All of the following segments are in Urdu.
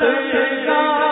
سے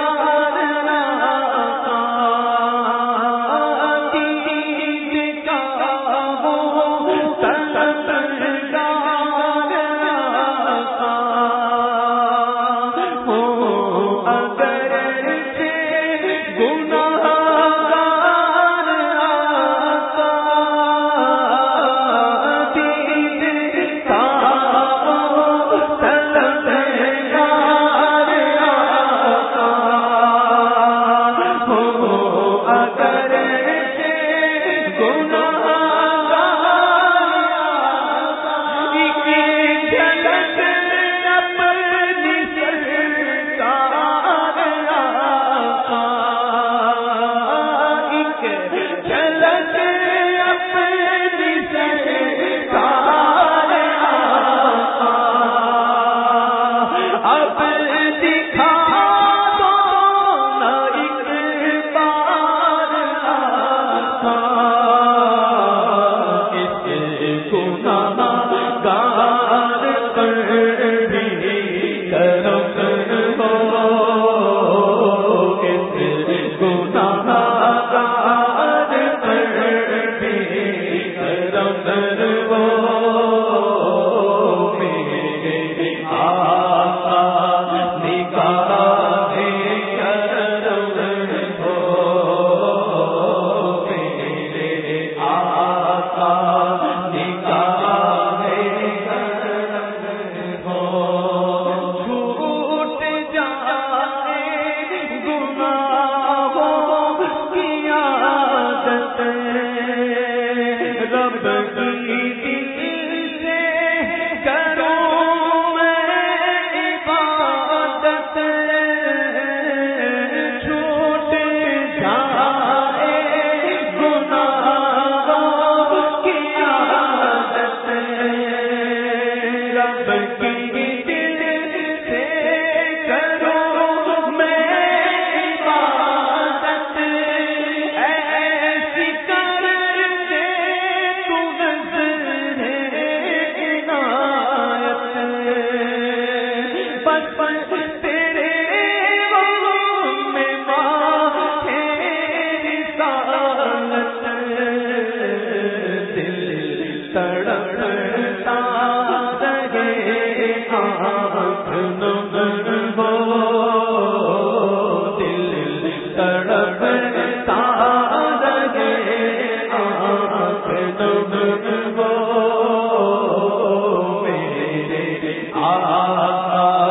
آ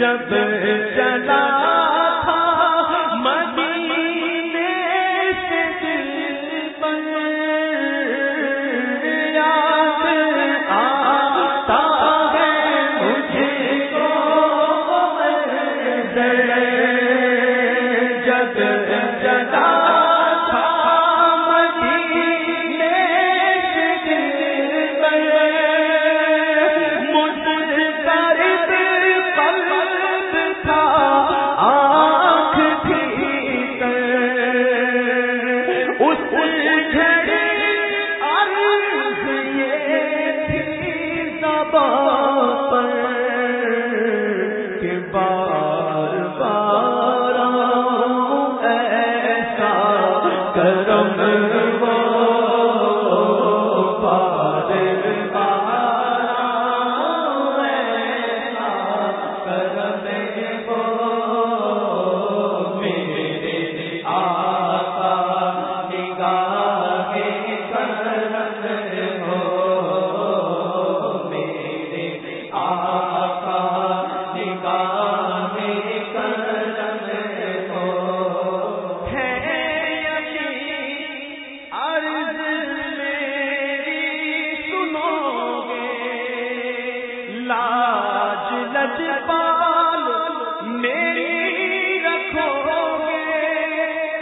جب چلا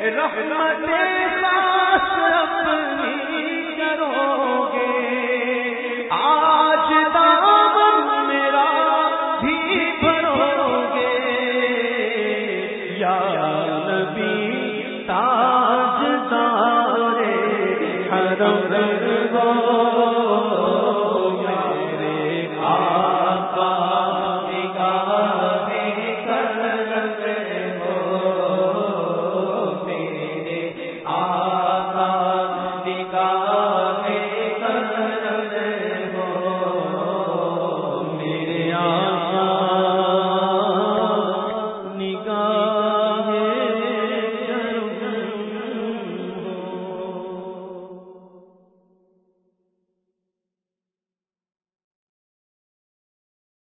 رحمت پاس اپنی کرو گے۔ آج دامن میرا بھی بھرو گے۔ یا نبی تاج دارے حرم